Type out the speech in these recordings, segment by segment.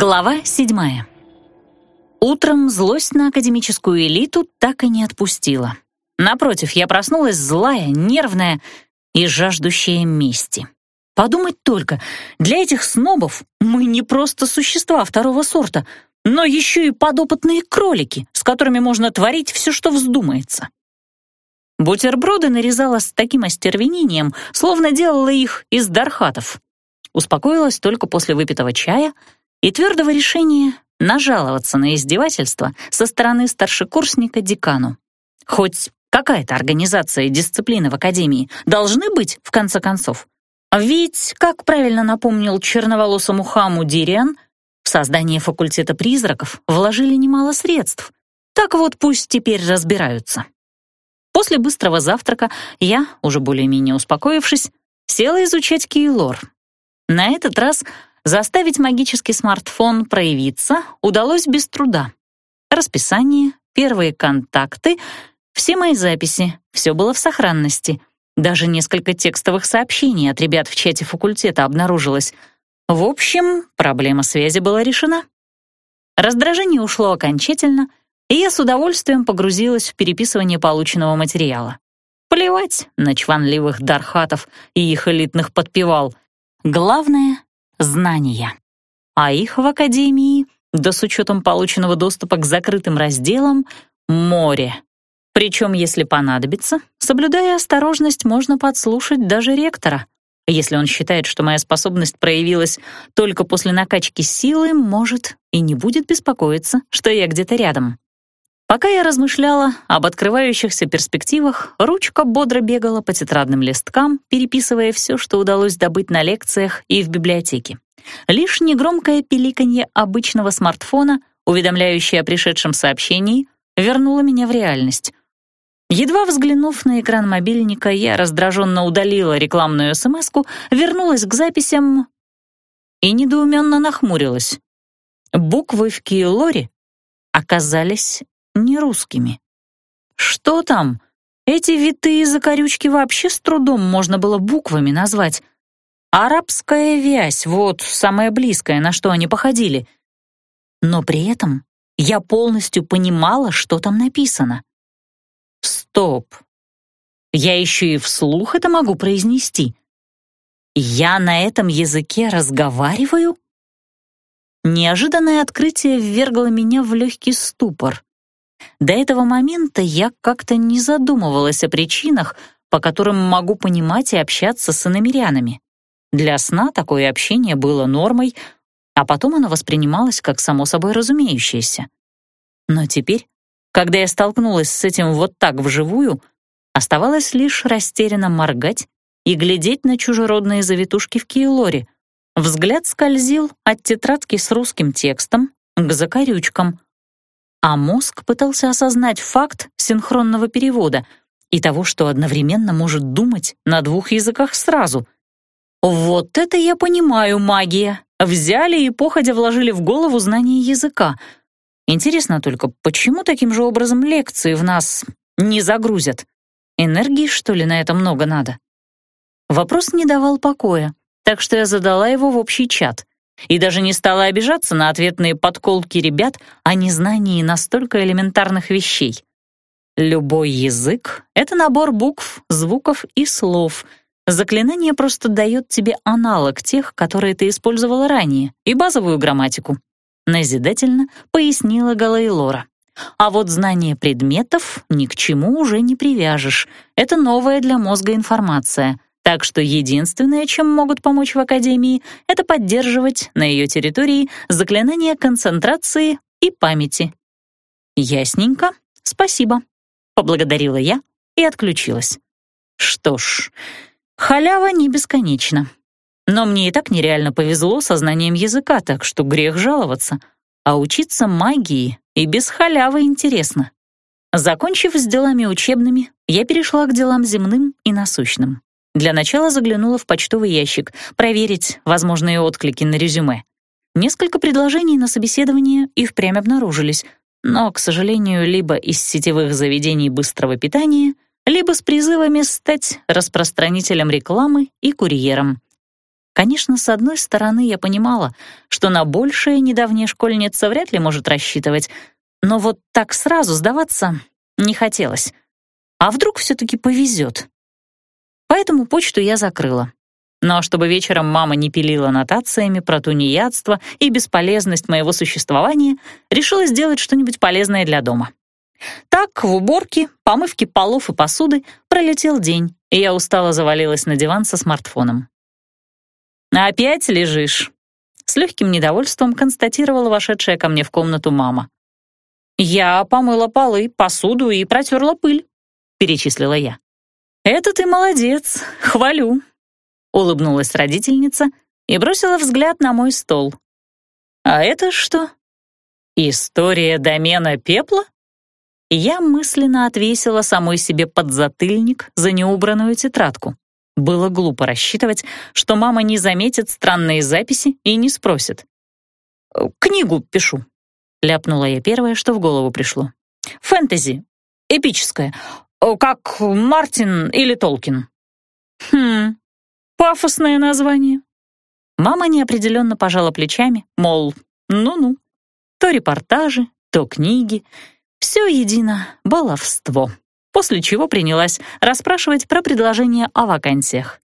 Глава седьмая. Утром злость на академическую элиту так и не отпустила. Напротив, я проснулась злая, нервная и жаждущая мести. Подумать только, для этих снобов мы не просто существа второго сорта, но еще и подопытные кролики, с которыми можно творить все, что вздумается. Бутерброды нарезала с таким остервенением, словно делала их из дархатов. Успокоилась только после выпитого чая — и твердого решения нажаловаться на издевательство со стороны старшекурсника декану. Хоть какая-то организация и дисциплина в академии должны быть, в конце концов. Ведь, как правильно напомнил черноволосому хаму Дириан, в создание факультета призраков вложили немало средств. Так вот пусть теперь разбираются. После быстрого завтрака я, уже более-менее успокоившись, села изучать Кейлор. На этот раз Заставить магический смартфон проявиться удалось без труда. Расписание, первые контакты, все мои записи, все было в сохранности. Даже несколько текстовых сообщений от ребят в чате факультета обнаружилось. В общем, проблема связи была решена. Раздражение ушло окончательно, и я с удовольствием погрузилась в переписывание полученного материала. Плевать на чванливых дархатов и их элитных подпевал. Главное знания. А их в Академии, да с учетом полученного доступа к закрытым разделам, море. Причем, если понадобится, соблюдая осторожность, можно подслушать даже ректора. Если он считает, что моя способность проявилась только после накачки силы, может, и не будет беспокоиться, что я где-то рядом. Пока я размышляла об открывающихся перспективах, ручка бодро бегала по тетрадным листкам, переписывая все, что удалось добыть на лекциях и в библиотеке. Лишь негромкое пиликанье обычного смартфона, уведомляющее о пришедшем сообщении, вернуло меня в реальность. Едва взглянув на экран мобильника, я раздраженно удалила рекламную смс вернулась к записям и недоуменно нахмурилась. Буквы в Киелоре оказались не русскими. Что там? Эти витые закорючки вообще с трудом можно было буквами назвать. Арабская вязь — вот самое близкое, на что они походили. Но при этом я полностью понимала, что там написано. Стоп. Я еще и вслух это могу произнести. Я на этом языке разговариваю? Неожиданное открытие ввергло меня в легкий ступор. До этого момента я как-то не задумывалась о причинах, по которым могу понимать и общаться с иномерянами. Для сна такое общение было нормой, а потом оно воспринималось как само собой разумеющееся. Но теперь, когда я столкнулась с этим вот так вживую, оставалось лишь растерянно моргать и глядеть на чужеродные завитушки в Киелоре. Взгляд скользил от тетрадки с русским текстом к закорючкам — а мозг пытался осознать факт синхронного перевода и того, что одновременно может думать на двух языках сразу. Вот это я понимаю, магия. Взяли и походя вложили в голову знание языка. Интересно только, почему таким же образом лекции в нас не загрузят? Энергии, что ли, на это много надо? Вопрос не давал покоя, так что я задала его в общий чат и даже не стала обижаться на ответные подколки ребят о незнании настолько элементарных вещей. Любой язык — это набор букв, звуков и слов. Заклинание просто дает тебе аналог тех, которые ты использовала ранее, и базовую грамматику. Назидательно пояснила Галайлора. А вот знание предметов ни к чему уже не привяжешь. Это новая для мозга информация — так что единственное, чем могут помочь в Академии, это поддерживать на ее территории заклинания концентрации и памяти. «Ясненько, спасибо», — поблагодарила я и отключилась. Что ж, халява не бесконечна. Но мне и так нереально повезло со знанием языка, так что грех жаловаться. А учиться магии и без халявы интересно. Закончив с делами учебными, я перешла к делам земным и насущным. Для начала заглянула в почтовый ящик, проверить возможные отклики на резюме. Несколько предложений на собеседование и впрямь обнаружились, но, к сожалению, либо из сетевых заведений быстрого питания, либо с призывами стать распространителем рекламы и курьером. Конечно, с одной стороны, я понимала, что на большее недавняя школьница вряд ли может рассчитывать, но вот так сразу сдаваться не хотелось. А вдруг все-таки повезет? Поэтому почту я закрыла. Но чтобы вечером мама не пилила нотациями про тунеядство и бесполезность моего существования, решила сделать что-нибудь полезное для дома. Так, в уборке, помывке полов и посуды пролетел день, и я устало завалилась на диван со смартфоном. «Опять лежишь?» С легким недовольством констатировала вошедшая ко мне в комнату мама. «Я помыла полы, посуду и протерла пыль», — перечислила я. «Это ты молодец, хвалю», — улыбнулась родительница и бросила взгляд на мой стол. «А это что? История домена пепла?» Я мысленно отвесила самой себе подзатыльник за неубранную тетрадку. Было глупо рассчитывать, что мама не заметит странные записи и не спросит. «Книгу пишу», — ляпнула я первое, что в голову пришло. «Фэнтези. Эпическое. Как Мартин или Толкин». «Хм, пафосное название». Мама неопределенно пожала плечами, мол, ну-ну. То репортажи, то книги. Все едино баловство после чего принялась расспрашивать про предложения о вакансиях.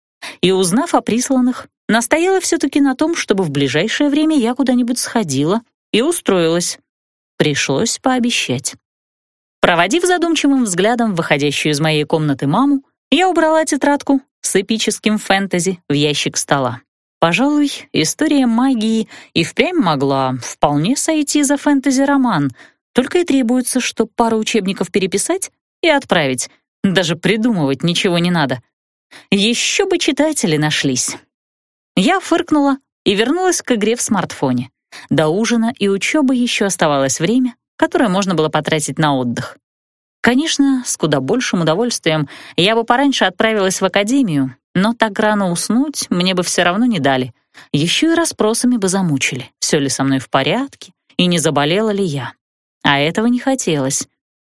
И, узнав о присланных, настояла все-таки на том, чтобы в ближайшее время я куда-нибудь сходила и устроилась. Пришлось пообещать. Проводив задумчивым взглядом выходящую из моей комнаты маму, я убрала тетрадку с эпическим фэнтези в ящик стола. Пожалуй, история магии и впрямь могла вполне сойти за фэнтези-роман, только и требуется, что пару учебников переписать и отправить. Даже придумывать ничего не надо. Еще бы читатели нашлись. Я фыркнула и вернулась к игре в смартфоне. До ужина и учебы еще оставалось время, которое можно было потратить на отдых. Конечно, с куда большим удовольствием я бы пораньше отправилась в академию, но так рано уснуть мне бы все равно не дали. Еще и расспросами бы замучили, все ли со мной в порядке и не заболела ли я. А этого не хотелось.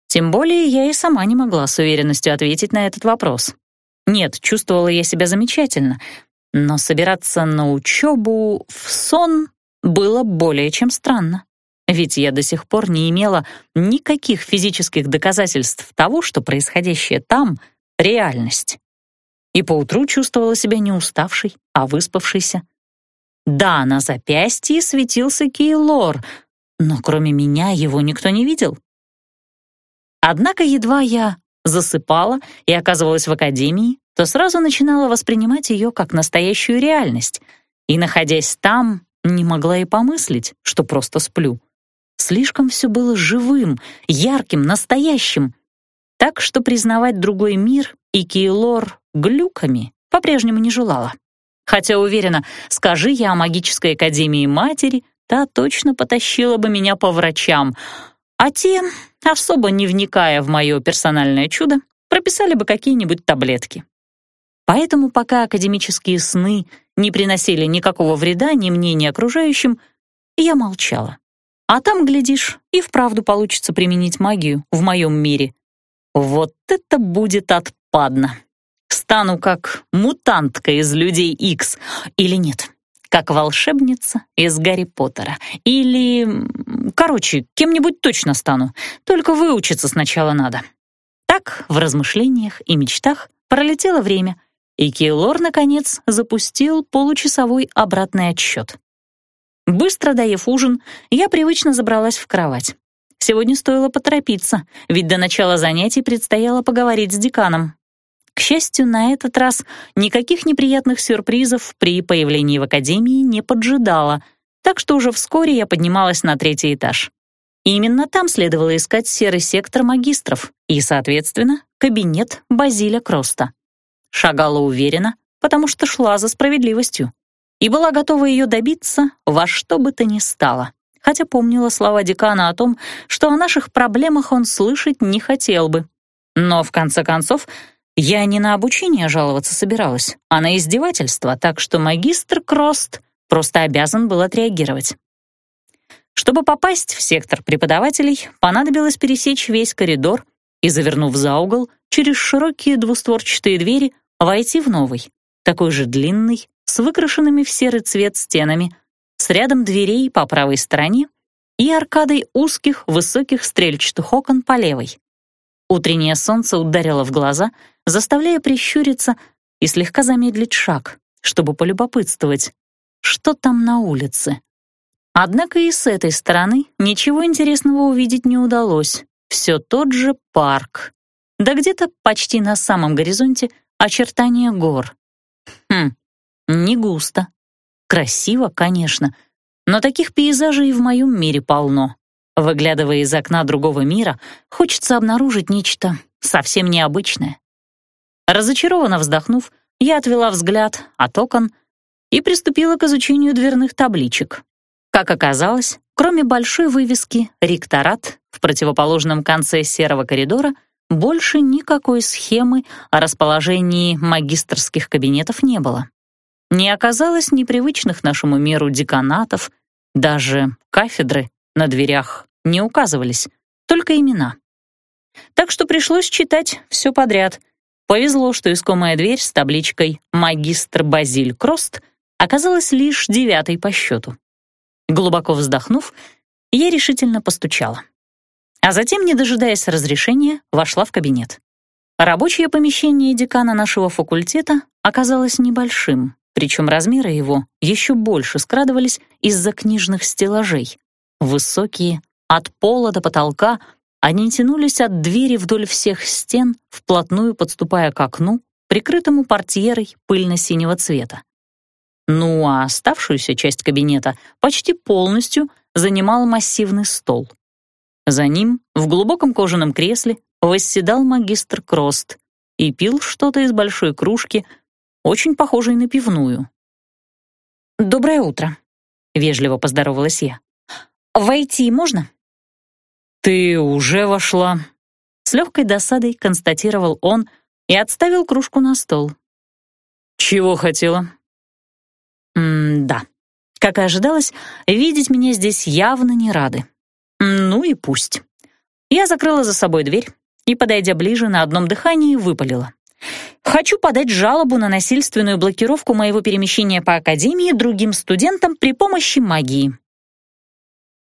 Тем более я и сама не могла с уверенностью ответить на этот вопрос. Нет, чувствовала я себя замечательно, но собираться на учебу в сон было более чем странно. Ведь я до сих пор не имела никаких физических доказательств того, что происходящее там — реальность. И поутру чувствовала себя не уставшей, а выспавшейся. Да, на запястье светился Кейлор, но кроме меня его никто не видел. Однако едва я засыпала и оказывалась в академии, то сразу начинала воспринимать ее как настоящую реальность, и, находясь там, не могла и помыслить, что просто сплю. Слишком все было живым, ярким, настоящим. Так что признавать другой мир и Кейлор глюками по-прежнему не желала. Хотя уверена, скажи я о магической академии матери, та точно потащила бы меня по врачам — а те, особо не вникая в мое персональное чудо, прописали бы какие-нибудь таблетки. Поэтому пока академические сны не приносили никакого вреда ни мне, ни окружающим, я молчала. А там, глядишь, и вправду получится применить магию в моем мире. Вот это будет отпадно. Стану как мутантка из Людей Икс. Или нет, как волшебница из Гарри Поттера. Или, короче, кем-нибудь точно стану, только выучиться сначала надо. Так, в размышлениях и мечтах пролетело время, и Кейлор, наконец, запустил получасовой обратный отсчет. Быстро доев ужин, я привычно забралась в кровать. Сегодня стоило поторопиться, ведь до начала занятий предстояло поговорить с деканом. К счастью, на этот раз никаких неприятных сюрпризов при появлении в академии не поджидало, так что уже вскоре я поднималась на третий этаж. Именно там следовало искать серый сектор магистров и, соответственно, кабинет Базиля Кроста. Шагала уверенно, потому что шла за справедливостью. И была готова ее добиться во что бы то ни стало. Хотя помнила слова декана о том, что о наших проблемах он слышать не хотел бы. Но, в конце концов, я не на обучение жаловаться собиралась, а на издевательство, так что магистр Крост просто обязан был отреагировать. Чтобы попасть в сектор преподавателей, понадобилось пересечь весь коридор и, завернув за угол, через широкие двустворчатые двери войти в новый, такой же длинный, с выкрашенными в серый цвет стенами, с рядом дверей по правой стороне и аркадой узких высоких стрельчатых окон по левой. Утреннее солнце ударило в глаза, заставляя прищуриться и слегка замедлить шаг, чтобы полюбопытствовать, что там на улице. Однако и с этой стороны ничего интересного увидеть не удалось. Все тот же парк. Да где-то почти на самом горизонте очертания гор. Не густо. Красиво, конечно, но таких пейзажей в моем мире полно. Выглядывая из окна другого мира, хочется обнаружить нечто совсем необычное. Разочарованно вздохнув, я отвела взгляд от окон и приступила к изучению дверных табличек. Как оказалось, кроме большой вывески «Ректорат» в противоположном конце серого коридора, больше никакой схемы о расположении магистрских кабинетов не было. Не оказалось непривычных нашему миру деканатов, даже кафедры на дверях не указывались, только имена. Так что пришлось читать все подряд. Повезло, что искомая дверь с табличкой «Магистр Базиль Крост» оказалась лишь девятой по счету. Глубоко вздохнув, я решительно постучала. А затем, не дожидаясь разрешения, вошла в кабинет. Рабочее помещение декана нашего факультета оказалось небольшим, причем размеры его еще больше скрадывались из-за книжных стеллажей. Высокие, от пола до потолка, они тянулись от двери вдоль всех стен, вплотную подступая к окну, прикрытому портьерой пыльно-синего цвета. Ну а оставшуюся часть кабинета почти полностью занимал массивный стол. За ним, в глубоком кожаном кресле, восседал магистр Крост и пил что-то из большой кружки, очень похожей на пивную. «Доброе утро», — вежливо поздоровалась я. «Войти можно?» «Ты уже вошла?» С легкой досадой констатировал он и отставил кружку на стол. «Чего хотела?» «М-да. Как и ожидалось, видеть меня здесь явно не рады. Ну и пусть». Я закрыла за собой дверь и, подойдя ближе, на одном дыхании выпалила. Хочу подать жалобу на насильственную блокировку моего перемещения по Академии другим студентам при помощи магии.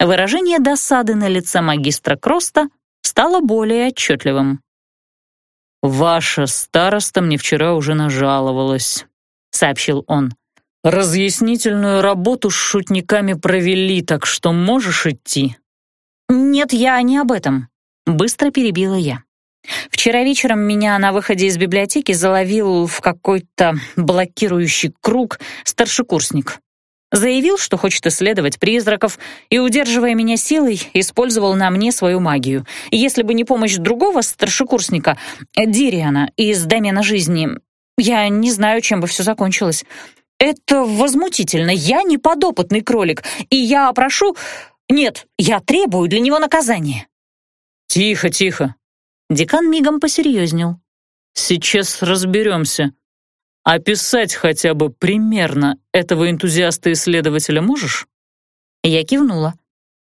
Выражение досады на лице магистра Кроста стало более отчетливым. «Ваша староста мне вчера уже нажаловалась», — сообщил он. «Разъяснительную работу с шутниками провели, так что можешь идти». «Нет, я не об этом», — быстро перебила я. Вчера вечером меня на выходе из библиотеки заловил в какой-то блокирующий круг старшекурсник. Заявил, что хочет исследовать призраков, и, удерживая меня силой, использовал на мне свою магию. Если бы не помощь другого старшекурсника, Дириана, из домена жизни, я не знаю, чем бы все закончилось. Это возмутительно. Я не подопытный кролик, и я прошу... Нет, я требую для него наказания. «Тихо, тихо», Декан мигом посерьезнел. «Сейчас разберемся. Описать хотя бы примерно этого энтузиаста-исследователя можешь?» Я кивнула.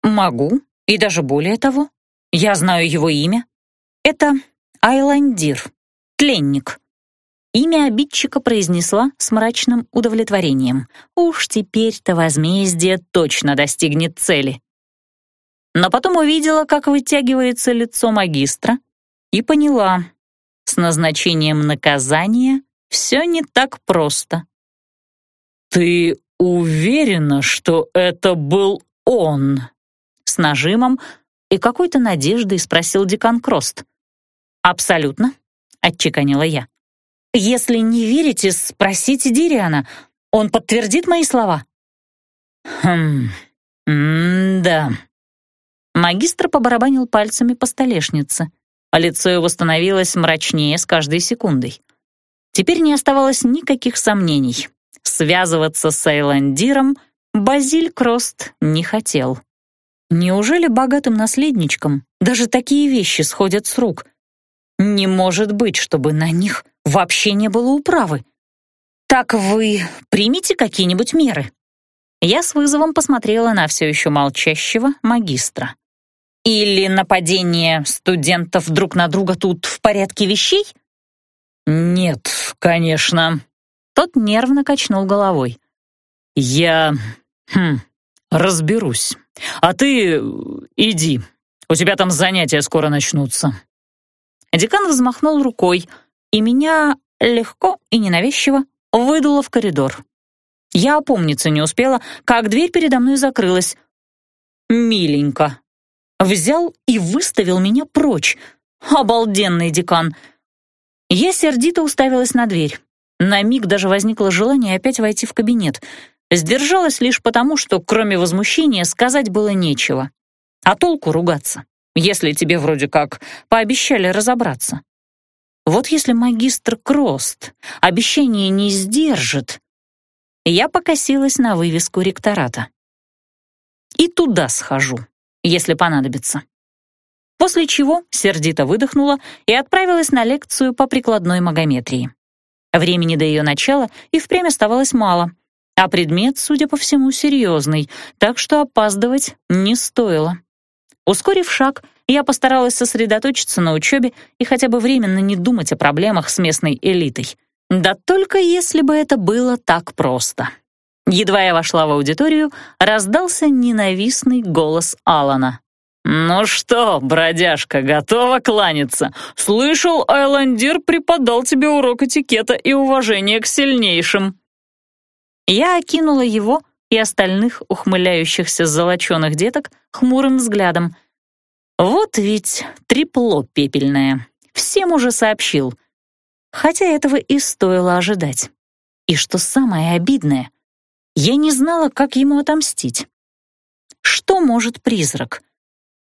«Могу, и даже более того. Я знаю его имя. Это Айландир, тленник». Имя обидчика произнесла с мрачным удовлетворением. «Уж теперь-то возмездие точно достигнет цели». Но потом увидела, как вытягивается лицо магистра, и поняла, с назначением наказания все не так просто. «Ты уверена, что это был он?» С нажимом и какой-то надеждой спросил декан Крост. «Абсолютно», — отчеканила я. «Если не верите, спросите Дириана. Он подтвердит мои слова». «Хм, да». Магистр побарабанил пальцами по столешнице а лицо его становилось мрачнее с каждой секундой. Теперь не оставалось никаких сомнений. Связываться с Эйландиром Базиль Крост не хотел. Неужели богатым наследничкам даже такие вещи сходят с рук? Не может быть, чтобы на них вообще не было управы. Так вы примите какие-нибудь меры? Я с вызовом посмотрела на все еще молчащего магистра. Или нападение студентов друг на друга тут в порядке вещей? Нет, конечно. Тот нервно качнул головой. «Я... Хм, разберусь. А ты иди. У тебя там занятия скоро начнутся». Декан взмахнул рукой, и меня легко и ненавязчиво выдуло в коридор. Я опомниться не успела, как дверь передо мной закрылась. Миленько. Взял и выставил меня прочь. Обалденный декан. Я сердито уставилась на дверь. На миг даже возникло желание опять войти в кабинет. Сдержалась лишь потому, что кроме возмущения сказать было нечего. А толку ругаться, если тебе вроде как пообещали разобраться. Вот если магистр Крост обещание не сдержит, я покосилась на вывеску ректората. И туда схожу, если понадобится. После чего сердито выдохнула и отправилась на лекцию по прикладной магометрии. Времени до ее начала и впрямь оставалось мало, а предмет, судя по всему, серьезный, так что опаздывать не стоило. Ускорив шаг, я постаралась сосредоточиться на учебе и хотя бы временно не думать о проблемах с местной элитой. Да только если бы это было так просто. Едва я вошла в аудиторию, раздался ненавистный голос Алана. «Ну что, бродяжка, готова кланяться? Слышал, Айландир преподал тебе урок этикета и уважения к сильнейшим». Я окинула его и остальных ухмыляющихся золоченых деток хмурым взглядом. Вот ведь трепло пепельное. Всем уже сообщил — хотя этого и стоило ожидать. И что самое обидное, я не знала, как ему отомстить. Что может призрак?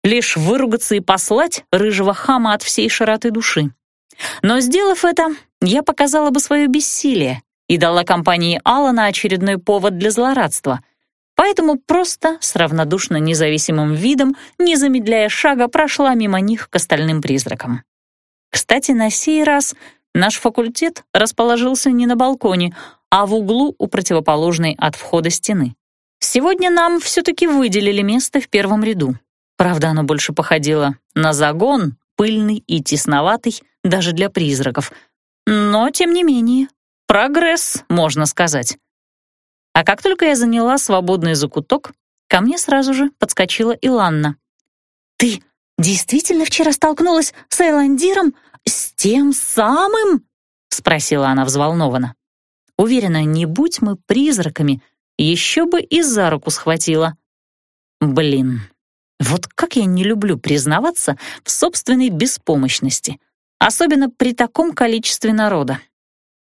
Лишь выругаться и послать рыжего хама от всей широты души. Но, сделав это, я показала бы свое бессилие и дала компании Алана очередной повод для злорадства. Поэтому просто с равнодушно независимым видом, не замедляя шага, прошла мимо них к остальным призракам. Кстати, на сей раз Наш факультет расположился не на балконе, а в углу у противоположной от входа стены. Сегодня нам все-таки выделили место в первом ряду. Правда, оно больше походило на загон, пыльный и тесноватый, даже для призраков. Но, тем не менее, прогресс, можно сказать. А как только я заняла свободный закуток, ко мне сразу же подскочила Иланна. «Ты действительно вчера столкнулась с Эйландиром?» «С тем самым?» — спросила она взволнованно. Уверена, не будь мы призраками, еще бы и за руку схватила. Блин, вот как я не люблю признаваться в собственной беспомощности, особенно при таком количестве народа.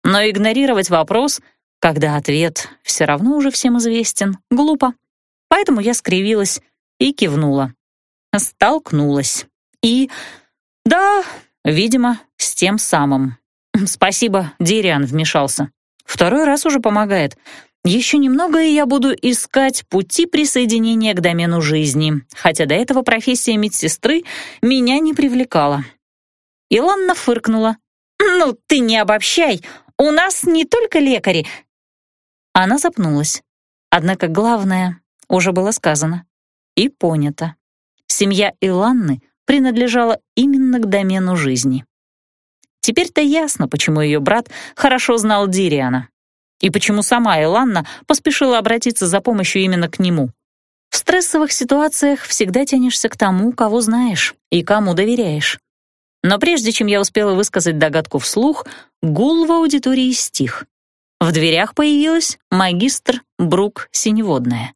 Но игнорировать вопрос, когда ответ все равно уже всем известен, глупо. Поэтому я скривилась и кивнула. Столкнулась. И да, Видимо, с тем самым. Спасибо, Дириан вмешался. Второй раз уже помогает. Еще немного, и я буду искать пути присоединения к домену жизни, хотя до этого профессия медсестры меня не привлекала. Иланна фыркнула. «Ну, ты не обобщай, у нас не только лекари». Она запнулась. Однако главное уже было сказано и понято. Семья Иланны принадлежала именно к домену жизни. Теперь-то ясно, почему ее брат хорошо знал Дириана и почему сама Эланна поспешила обратиться за помощью именно к нему. В стрессовых ситуациях всегда тянешься к тому, кого знаешь и кому доверяешь. Но прежде чем я успела высказать догадку вслух, гул в аудитории стих. В дверях появилась магистр Брук Синеводная.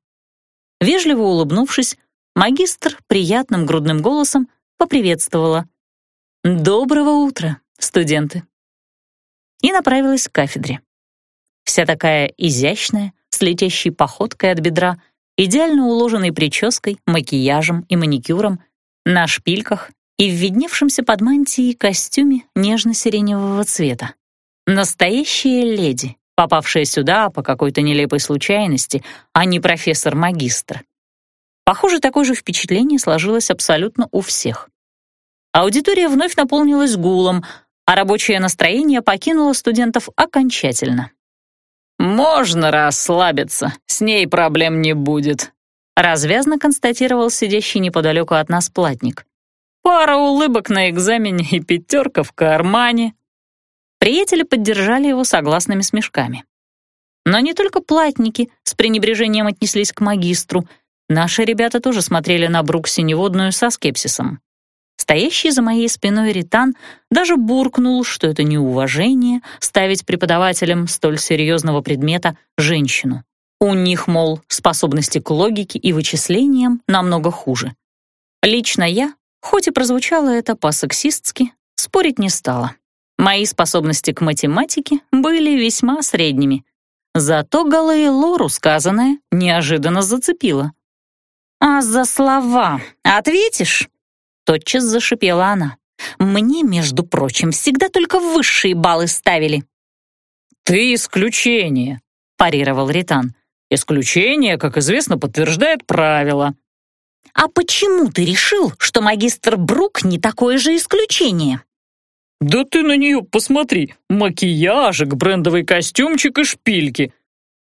Вежливо улыбнувшись, магистр приятным грудным голосом поприветствовала. «Доброго утра, студенты!» И направилась к кафедре. Вся такая изящная, с летящей походкой от бедра, идеально уложенной прической, макияжем и маникюром, на шпильках и в видневшемся под мантией костюме нежно-сиреневого цвета. Настоящая леди, попавшая сюда по какой-то нелепой случайности, а не профессор-магистр. Похоже, такое же впечатление сложилось абсолютно у всех. Аудитория вновь наполнилась гулом, а рабочее настроение покинуло студентов окончательно. «Можно расслабиться, с ней проблем не будет», развязно констатировал сидящий неподалеку от нас платник. «Пара улыбок на экзамене и пятерка в кармане». Приятели поддержали его согласными смешками. Но не только платники с пренебрежением отнеслись к магистру. Наши ребята тоже смотрели на Брук синеводную со скепсисом. Стоящий за моей спиной Ритан даже буркнул, что это неуважение ставить преподавателем столь серьезного предмета женщину. У них, мол, способности к логике и вычислениям намного хуже. Лично я, хоть и прозвучало это по-сексистски, спорить не стала. Мои способности к математике были весьма средними. Зато Галле Лору сказанное неожиданно зацепило. «А за слова ответишь?» Тотчас зашипела она. «Мне, между прочим, всегда только высшие баллы ставили». «Ты исключение», — парировал Ритан. «Исключение, как известно, подтверждает правило». «А почему ты решил, что магистр Брук не такое же исключение?» «Да ты на нее посмотри! Макияжик, брендовый костюмчик и шпильки!»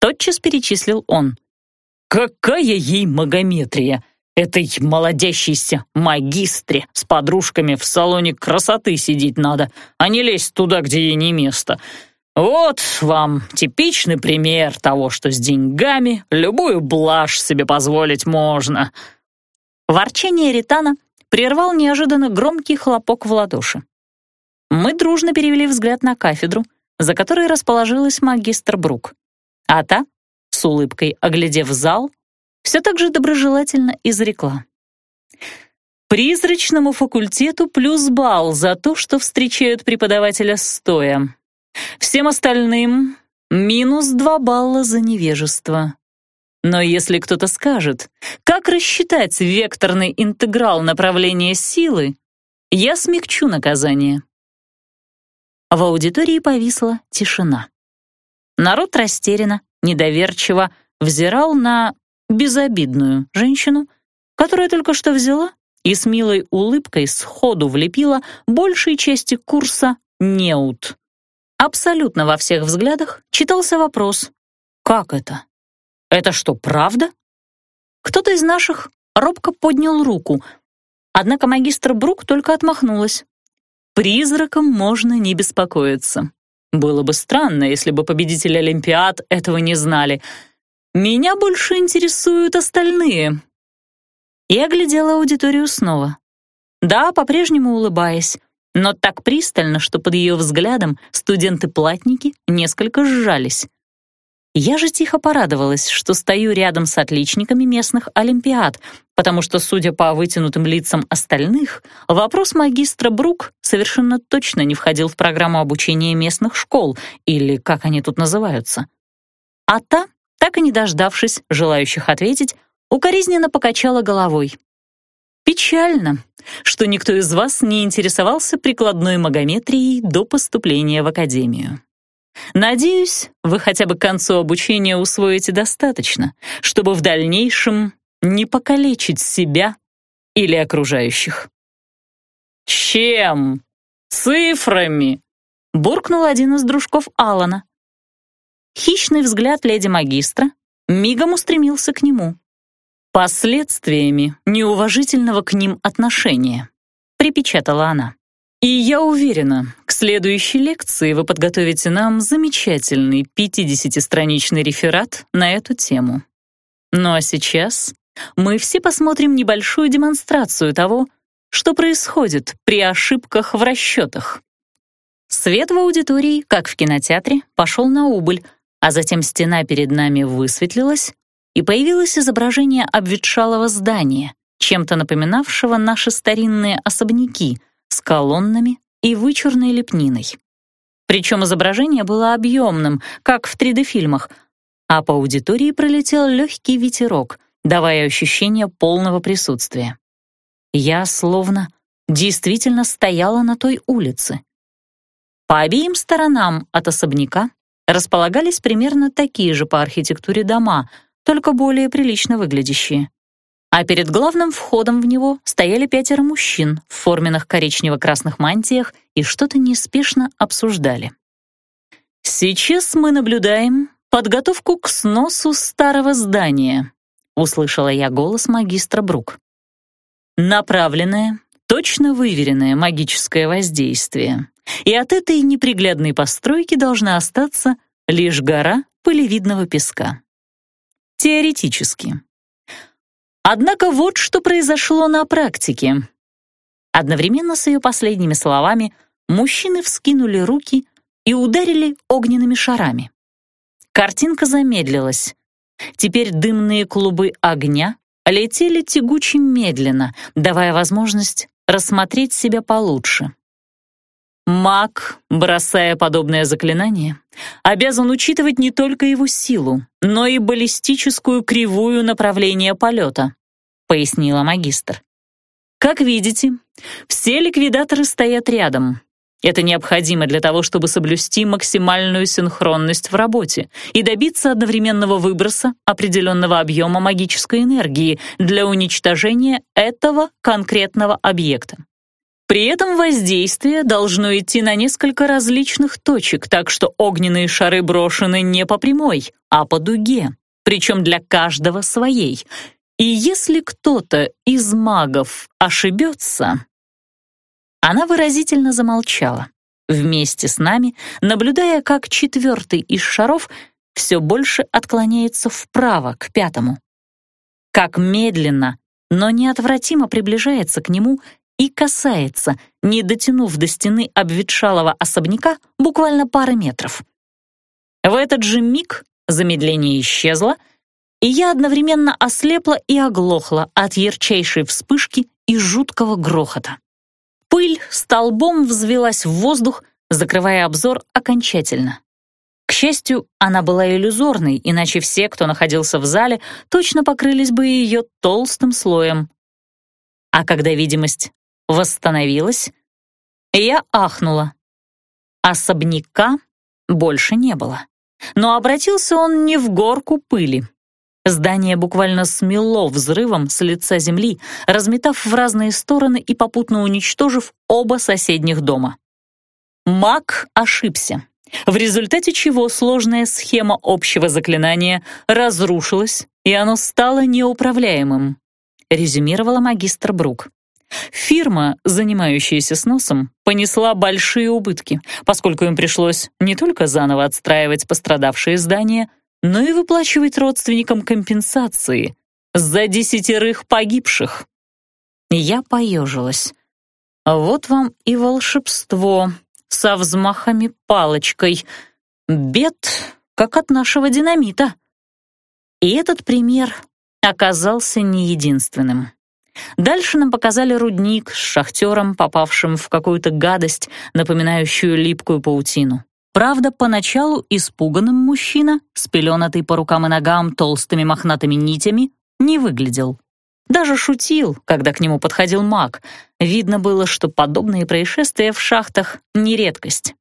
Тотчас перечислил он. «Какая ей магометрия! Этой молодящейся магистре с подружками в салоне красоты сидеть надо, а не лезть туда, где ей не место. Вот вам типичный пример того, что с деньгами любую блажь себе позволить можно». Ворчание Ритана прервал неожиданно громкий хлопок в ладоши. Мы дружно перевели взгляд на кафедру, за которой расположилась магистр Брук. А та, с улыбкой оглядев зал, все так же доброжелательно изрекла. Призрачному факультету плюс балл за то, что встречают преподавателя стоя. Всем остальным минус два балла за невежество. Но если кто-то скажет, как рассчитать векторный интеграл направления силы, я смягчу наказание. В аудитории повисла тишина. Народ растерянно, недоверчиво взирал на безобидную женщину, которая только что взяла и с милой улыбкой сходу влепила большей части курса «Неут». Абсолютно во всех взглядах читался вопрос «Как это? Это что, правда?» Кто-то из наших робко поднял руку, однако магистр Брук только отмахнулась. Призракам можно не беспокоиться. Было бы странно, если бы победители Олимпиад этого не знали — меня больше интересуют остальные. Я глядела аудиторию снова. Да, по-прежнему улыбаясь, но так пристально, что под ее взглядом студенты-платники несколько сжались. Я же тихо порадовалась, что стою рядом с отличниками местных олимпиад, потому что, судя по вытянутым лицам остальных, вопрос магистра Брук совершенно точно не входил в программу обучения местных школ, или как они тут называются. А та так и не дождавшись желающих ответить, укоризненно покачала головой. «Печально, что никто из вас не интересовался прикладной магометрией до поступления в академию. Надеюсь, вы хотя бы к концу обучения усвоите достаточно, чтобы в дальнейшем не покалечить себя или окружающих». «Чем? Цифрами?» — буркнул один из дружков Алана, Хищный взгляд леди-магистра мигом устремился к нему. «Последствиями неуважительного к ним отношения», — припечатала она. «И я уверена, к следующей лекции вы подготовите нам замечательный 50-страничный реферат на эту тему. Ну а сейчас мы все посмотрим небольшую демонстрацию того, что происходит при ошибках в расчетах». Свет в аудитории, как в кинотеатре, пошел на убыль, а затем стена перед нами высветлилась, и появилось изображение обветшалого здания, чем-то напоминавшего наши старинные особняки с колоннами и вычурной лепниной. Причем изображение было объемным, как в 3D-фильмах, а по аудитории пролетел легкий ветерок, давая ощущение полного присутствия. Я словно действительно стояла на той улице. По обеим сторонам от особняка располагались примерно такие же по архитектуре дома, только более прилично выглядящие. А перед главным входом в него стояли пятеро мужчин в форменных коричнево-красных мантиях и что-то неспешно обсуждали. «Сейчас мы наблюдаем подготовку к сносу старого здания», услышала я голос магистра Брук. «Направленное, точно выверенное магическое воздействие, и от этой неприглядной постройки должна остаться лишь гора пылевидного песка. Теоретически. Однако вот что произошло на практике. Одновременно с ее последними словами мужчины вскинули руки и ударили огненными шарами. Картинка замедлилась. Теперь дымные клубы огня летели тягуче медленно, давая возможность рассмотреть себя получше. Маг, бросая подобное заклинание, обязан учитывать не только его силу, но и баллистическую кривую направления полета, пояснила магистр. Как видите, все ликвидаторы стоят рядом. Это необходимо для того, чтобы соблюсти максимальную синхронность в работе и добиться одновременного выброса определенного объема магической энергии для уничтожения этого конкретного объекта. При этом воздействие должно идти на несколько различных точек, так что огненные шары брошены не по прямой, а по дуге, причем для каждого своей. И если кто-то из магов ошибется... Она выразительно замолчала, вместе с нами, наблюдая, как четвертый из шаров все больше отклоняется вправо, к пятому. Как медленно, но неотвратимо приближается к нему и касается, не дотянув до стены обветшалого особняка буквально пары метров. В этот же миг замедление исчезло, и я одновременно ослепла и оглохла от ярчайшей вспышки и жуткого грохота. Пыль столбом взвелась в воздух, закрывая обзор окончательно. К счастью, она была иллюзорной, иначе все, кто находился в зале, точно покрылись бы ее толстым слоем. А когда видимость восстановилась, я ахнула. Особняка больше не было. Но обратился он не в горку пыли. Здание буквально смело взрывом с лица земли, разметав в разные стороны и попутно уничтожив оба соседних дома. Маг ошибся, в результате чего сложная схема общего заклинания разрушилась, и оно стало неуправляемым, резюмировала магистр Брук. Фирма, занимающаяся сносом, понесла большие убытки, поскольку им пришлось не только заново отстраивать пострадавшие здания, но и выплачивать родственникам компенсации за десятерых погибших. Я поежилась. Вот вам и волшебство со взмахами палочкой. Бед, как от нашего динамита. И этот пример оказался не единственным. Дальше нам показали рудник с шахтером, попавшим в какую-то гадость, напоминающую липкую паутину. Правда, поначалу испуганным мужчина, спеленатый по рукам и ногам толстыми мохнатыми нитями, не выглядел. Даже шутил, когда к нему подходил маг. Видно было, что подобные происшествия в шахтах — не редкость.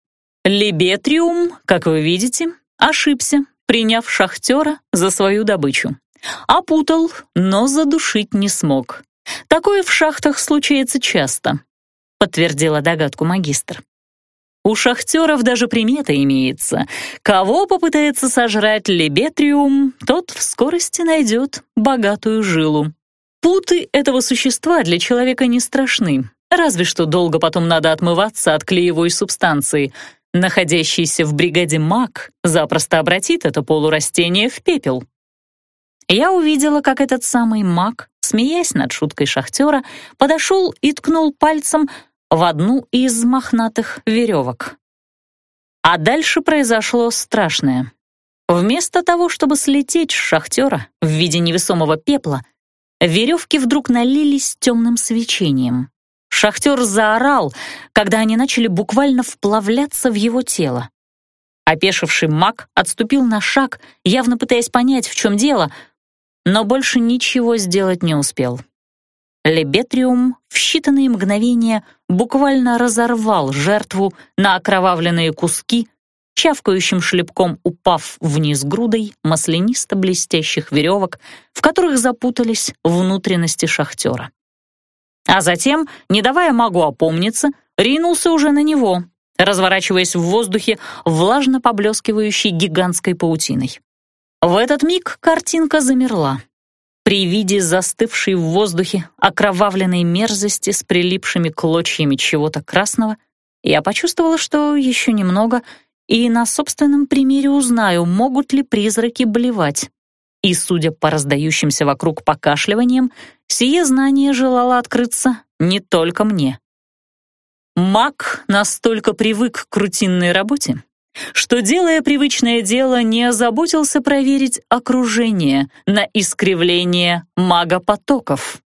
Либетриум, как вы видите, ошибся, приняв шахтера за свою добычу. Опутал, но задушить не смог. Такое в шахтах случается часто, подтвердила догадку магистр. У шахтеров даже примета имеется. Кого попытается сожрать лебетриум, тот в скорости найдет богатую жилу. Путы этого существа для человека не страшны, разве что долго потом надо отмываться от клеевой субстанции. Находящийся в бригаде маг запросто обратит это полурастение в пепел. Я увидела, как этот самый маг смеясь над шуткой шахтера, подошел и ткнул пальцем в одну из мохнатых веревок. А дальше произошло страшное. Вместо того, чтобы слететь с шахтера в виде невесомого пепла, веревки вдруг налились темным свечением. Шахтер заорал, когда они начали буквально вплавляться в его тело. Опешивший маг отступил на шаг, явно пытаясь понять, в чем дело, но больше ничего сделать не успел. Лебетриум в считанные мгновения буквально разорвал жертву на окровавленные куски, чавкающим шлепком упав вниз грудой маслянисто-блестящих веревок, в которых запутались внутренности шахтера. А затем, не давая магу опомниться, ринулся уже на него, разворачиваясь в воздухе влажно поблескивающей гигантской паутиной. В этот миг картинка замерла. При виде застывшей в воздухе окровавленной мерзости с прилипшими клочьями чего-то красного, я почувствовала, что еще немного, и на собственном примере узнаю, могут ли призраки блевать. И, судя по раздающимся вокруг покашливаниям, сие знание желало открыться не только мне. Маг настолько привык к рутинной работе, что, делая привычное дело, не озаботился проверить окружение на искривление магопотоков,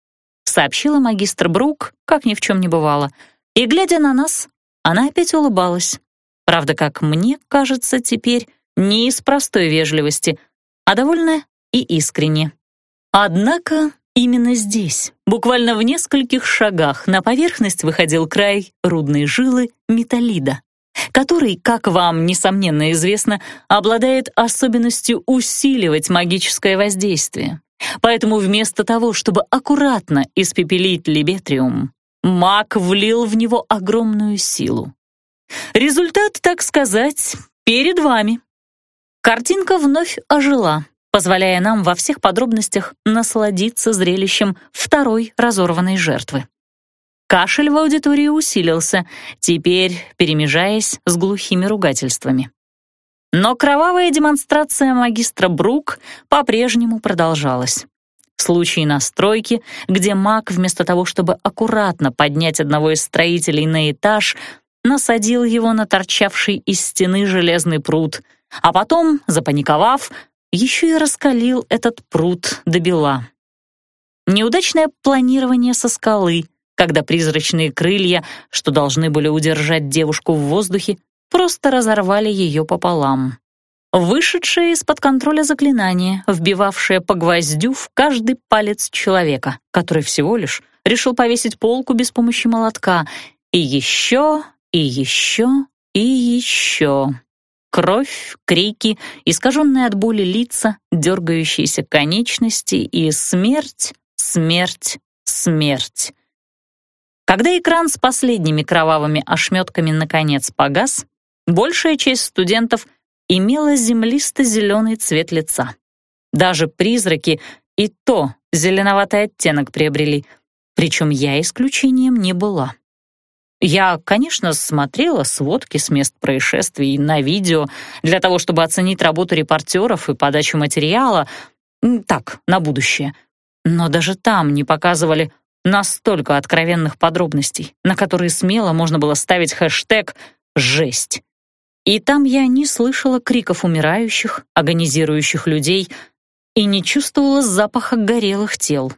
сообщила магистр Брук, как ни в чем не бывало, и, глядя на нас, она опять улыбалась. Правда, как мне кажется теперь, не из простой вежливости, а довольно и искренне. Однако именно здесь, буквально в нескольких шагах, на поверхность выходил край рудной жилы металлида который, как вам, несомненно известно, обладает особенностью усиливать магическое воздействие. Поэтому вместо того, чтобы аккуратно испепелить либетриум, маг влил в него огромную силу. Результат, так сказать, перед вами. Картинка вновь ожила, позволяя нам во всех подробностях насладиться зрелищем второй разорванной жертвы. Кашель в аудитории усилился, теперь перемежаясь с глухими ругательствами. Но кровавая демонстрация магистра Брук по-прежнему продолжалась. Случай на стройке, где маг вместо того, чтобы аккуратно поднять одного из строителей на этаж, насадил его на торчавший из стены железный пруд, а потом, запаниковав, еще и раскалил этот пруд до бела. Неудачное планирование со скалы — когда призрачные крылья, что должны были удержать девушку в воздухе, просто разорвали ее пополам. Вышедшее из-под контроля заклинание, вбивавшее по гвоздю в каждый палец человека, который всего лишь решил повесить полку без помощи молотка, и еще, и еще, и еще. Кровь, крики, искаженные от боли лица, дергающиеся конечности и смерть, смерть, смерть. Когда экран с последними кровавыми ошметками наконец погас, большая часть студентов имела землисто-зеленый цвет лица. Даже призраки и то зеленоватый оттенок приобрели, причем я исключением не была. Я, конечно, смотрела сводки с мест происшествий на видео для того, чтобы оценить работу репортеров и подачу материала, так, на будущее. Но даже там не показывали Настолько откровенных подробностей, на которые смело можно было ставить хэштег «Жесть». И там я не слышала криков умирающих, агонизирующих людей и не чувствовала запаха горелых тел.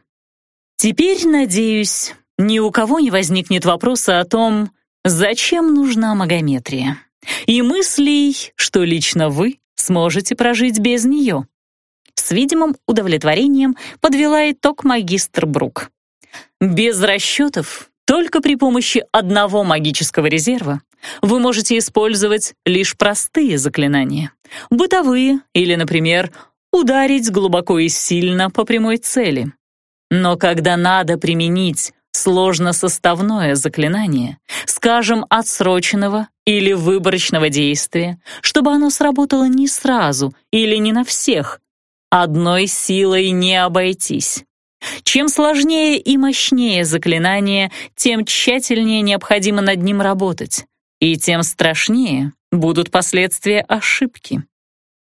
Теперь, надеюсь, ни у кого не возникнет вопроса о том, зачем нужна магометрия, и мыслей, что лично вы сможете прожить без нее. С видимым удовлетворением подвела итог магистр Брук. Без расчетов, только при помощи одного магического резерва, вы можете использовать лишь простые заклинания, бытовые или, например, ударить глубоко и сильно по прямой цели. Но когда надо применить сложносоставное заклинание, скажем, отсроченного или выборочного действия, чтобы оно сработало не сразу или не на всех, одной силой не обойтись. Чем сложнее и мощнее заклинание, тем тщательнее необходимо над ним работать, и тем страшнее будут последствия ошибки.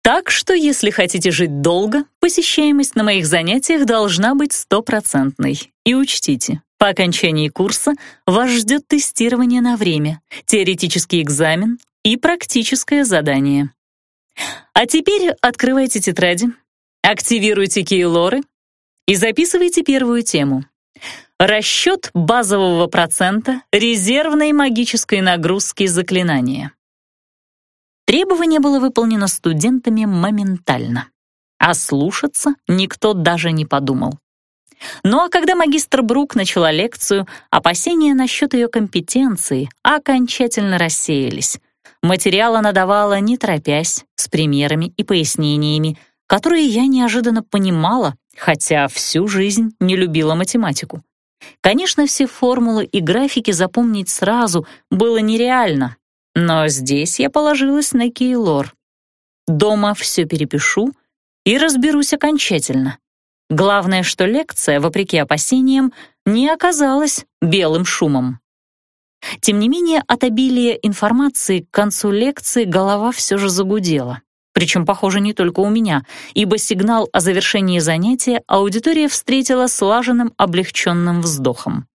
Так что, если хотите жить долго, посещаемость на моих занятиях должна быть стопроцентной. И учтите, по окончании курса вас ждет тестирование на время, теоретический экзамен и практическое задание. А теперь открывайте тетради, активируйте кейлоры и записывайте первую тему. Расчет базового процента резервной магической нагрузки заклинания. Требование было выполнено студентами моментально, а слушаться никто даже не подумал. Ну а когда магистр Брук начала лекцию, опасения насчет ее компетенции окончательно рассеялись. Материал она давала не торопясь, с примерами и пояснениями, которые я неожиданно понимала хотя всю жизнь не любила математику. Конечно, все формулы и графики запомнить сразу было нереально, но здесь я положилась на Кейлор. Дома все перепишу и разберусь окончательно. Главное, что лекция, вопреки опасениям, не оказалась белым шумом. Тем не менее, от обилия информации к концу лекции голова все же загудела. Причем, похоже, не только у меня, ибо сигнал о завершении занятия аудитория встретила слаженным облегченным вздохом.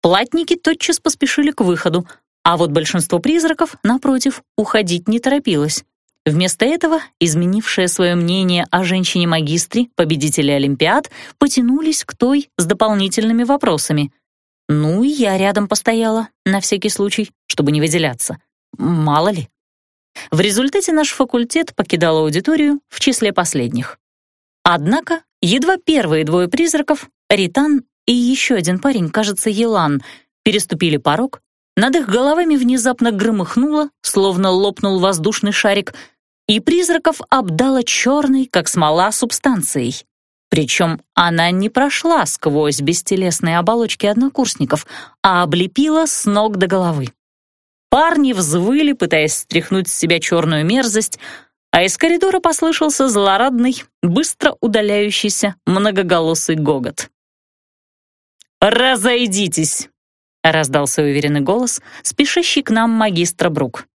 Платники тотчас поспешили к выходу, а вот большинство призраков, напротив, уходить не торопилось. Вместо этого, изменившее свое мнение о женщине-магистре, победителе Олимпиад, потянулись к той с дополнительными вопросами. Ну и я рядом постояла, на всякий случай, чтобы не выделяться. Мало ли. В результате наш факультет покидал аудиторию в числе последних. Однако, едва первые двое призраков, Ритан и еще один парень, кажется, Елан, переступили порог, над их головами внезапно громыхнуло, словно лопнул воздушный шарик, и призраков обдала черной, как смола, субстанцией. Причем она не прошла сквозь бестелесные оболочки однокурсников, а облепила с ног до головы. Парни взвыли, пытаясь стряхнуть с себя черную мерзость, а из коридора послышался злорадный, быстро удаляющийся многоголосый гогот. «Разойдитесь!» — раздался уверенный голос, спешащий к нам магистра Брук.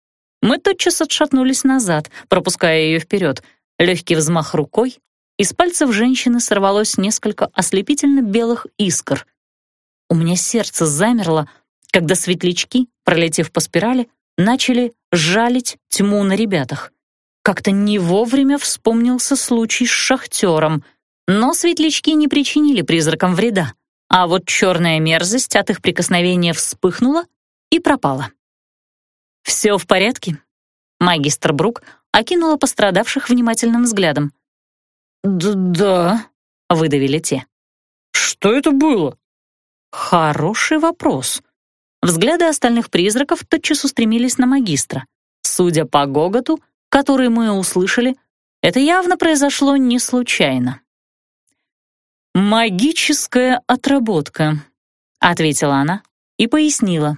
Мы тотчас отшатнулись назад, пропуская ее вперед. Легкий взмах рукой, из пальцев женщины сорвалось несколько ослепительно белых искр. У меня сердце замерло, когда светлячки, пролетев по спирали, начали жалить тьму на ребятах. Как-то не вовремя вспомнился случай с шахтером, но светлячки не причинили призракам вреда а вот черная мерзость от их прикосновения вспыхнула и пропала. «Все в порядке?» Магистр Брук окинула пострадавших внимательным взглядом. «Да», — выдавили те. «Что это было?» «Хороший вопрос». Взгляды остальных призраков тотчас устремились на магистра. Судя по гоготу, который мы услышали, это явно произошло не случайно. «Магическая отработка», — ответила она и пояснила.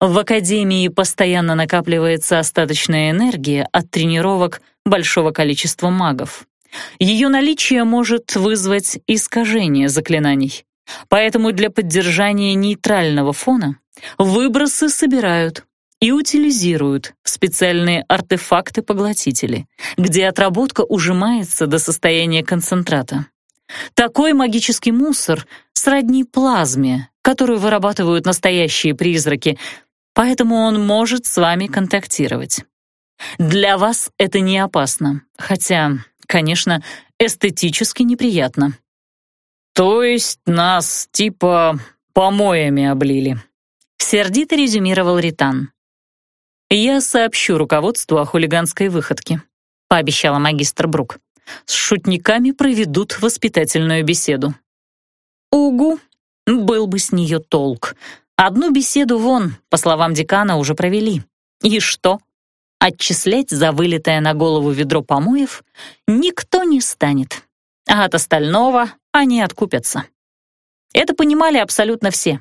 «В Академии постоянно накапливается остаточная энергия от тренировок большого количества магов. Ее наличие может вызвать искажение заклинаний. Поэтому для поддержания нейтрального фона выбросы собирают и утилизируют в специальные артефакты-поглотители, где отработка ужимается до состояния концентрата. Такой магический мусор сродни плазме, которую вырабатывают настоящие призраки, поэтому он может с вами контактировать. Для вас это не опасно, хотя, конечно, эстетически неприятно. То есть нас типа помоями облили, сердито резюмировал Ритан. Я сообщу руководству о хулиганской выходке, пообещала магистр Брук. С шутниками проведут воспитательную беседу. Угу, был бы с нее толк. Одну беседу вон, по словам декана, уже провели. И что? Отчислять за вылетое на голову ведро помоев никто не станет. А от остального они откупятся. Это понимали абсолютно все.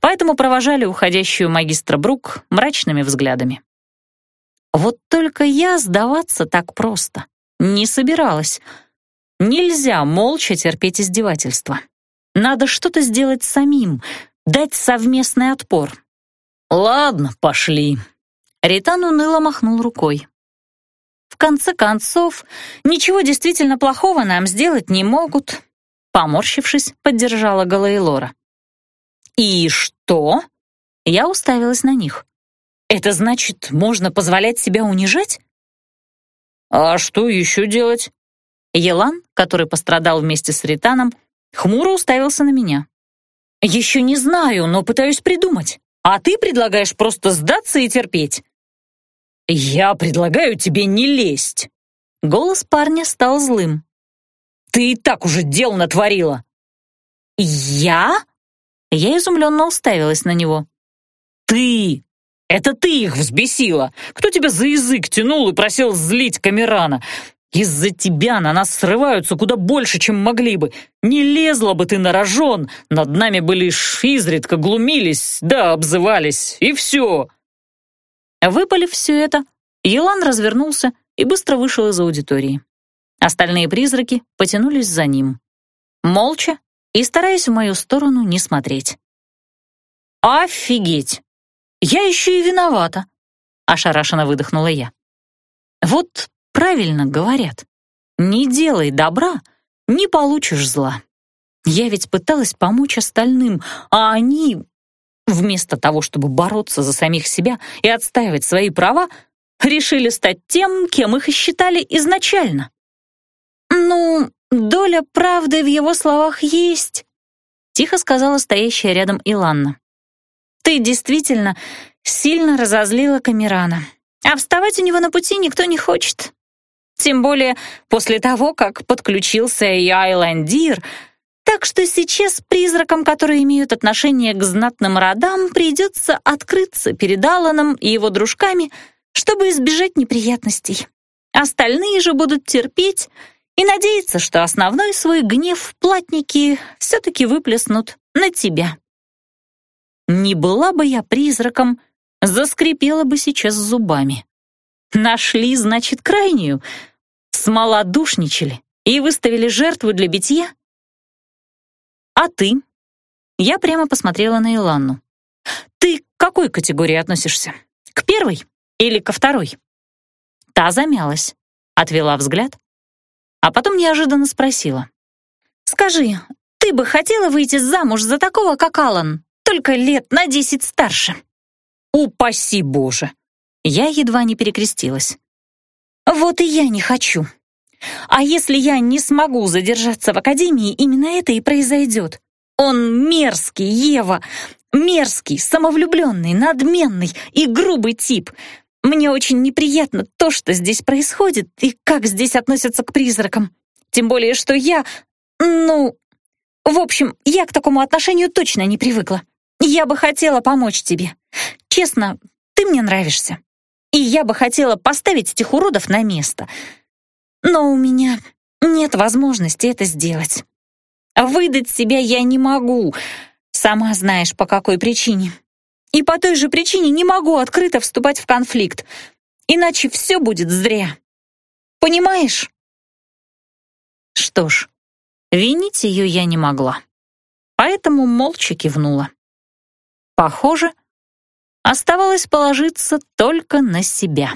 Поэтому провожали уходящую магистра Брук мрачными взглядами. Вот только я сдаваться так просто не собиралась. Нельзя молча терпеть издевательства. Надо что-то сделать самим, дать совместный отпор. «Ладно, пошли». Ритан уныло махнул рукой. «В конце концов, ничего действительно плохого нам сделать не могут», поморщившись, поддержала Галаэлора. «И что?» Я уставилась на них. «Это значит, можно позволять себя унижать?» «А что еще делать?» Елан, который пострадал вместе с Ританом, хмуро уставился на меня. «Еще не знаю, но пытаюсь придумать. А ты предлагаешь просто сдаться и терпеть». «Я предлагаю тебе не лезть». Голос парня стал злым. «Ты и так уже дел натворила». «Я?» Я изумленно уставилась на него. «Ты! Это ты их взбесила! Кто тебя за язык тянул и просил злить Камерана? Из-за тебя на нас срываются куда больше, чем могли бы. Не лезла бы ты на рожон, над нами бы лишь изредка глумились, да обзывались, и все!» Выпалив все это, Елан развернулся и быстро вышел из аудитории. Остальные призраки потянулись за ним. Молча и стараясь в мою сторону не смотреть. «Офигеть!» я еще и виновата», — ошарашенно выдохнула я. «Вот правильно говорят, не делай добра, не получишь зла. Я ведь пыталась помочь остальным, а они, вместо того, чтобы бороться за самих себя и отстаивать свои права, решили стать тем, кем их и считали изначально. «Ну, доля правды в его словах есть», — тихо сказала стоящая рядом Иланна. «Ты действительно сильно разозлила Камерана, а вставать у него на пути никто не хочет. Тем более после того, как подключился и Айландир, так что сейчас призракам, которые имеют отношение к знатным родам, придется открыться перед Алланом и его дружками, чтобы избежать неприятностей. Остальные же будут терпеть и надеяться, что основной свой гнев платники все-таки выплеснут на тебя. Не была бы я призраком, заскрипела бы сейчас зубами. Нашли, значит, крайнюю. Смолодушничали и выставили жертву для битья. А ты? Я прямо посмотрела на Иланну. Ты к какой категории относишься? К первой или ко второй? Та замялась, отвела взгляд, а потом неожиданно спросила. «Скажи, ты бы хотела выйти замуж за такого, как Алан, только лет на десять старше?» «Упаси Боже!» Я едва не перекрестилась. «Вот и я не хочу. А если я не смогу задержаться в академии, именно это и произойдет. Он мерзкий, Ева, мерзкий, самовлюбленный, надменный и грубый тип. Мне очень неприятно то, что здесь происходит и как здесь относятся к призракам. Тем более, что я... Ну... В общем, я к такому отношению точно не привыкла. Я бы хотела помочь тебе. Честно, ты мне нравишься. И я бы хотела поставить этих уродов на место. Но у меня нет возможности это сделать. Выдать себя я не могу, сама знаешь, по какой причине. И по той же причине не могу открыто вступать в конфликт, иначе все будет зря. Понимаешь? Что ж, винить ее я не могла, поэтому молча кивнула. Похоже, Оставалось положиться только на себя.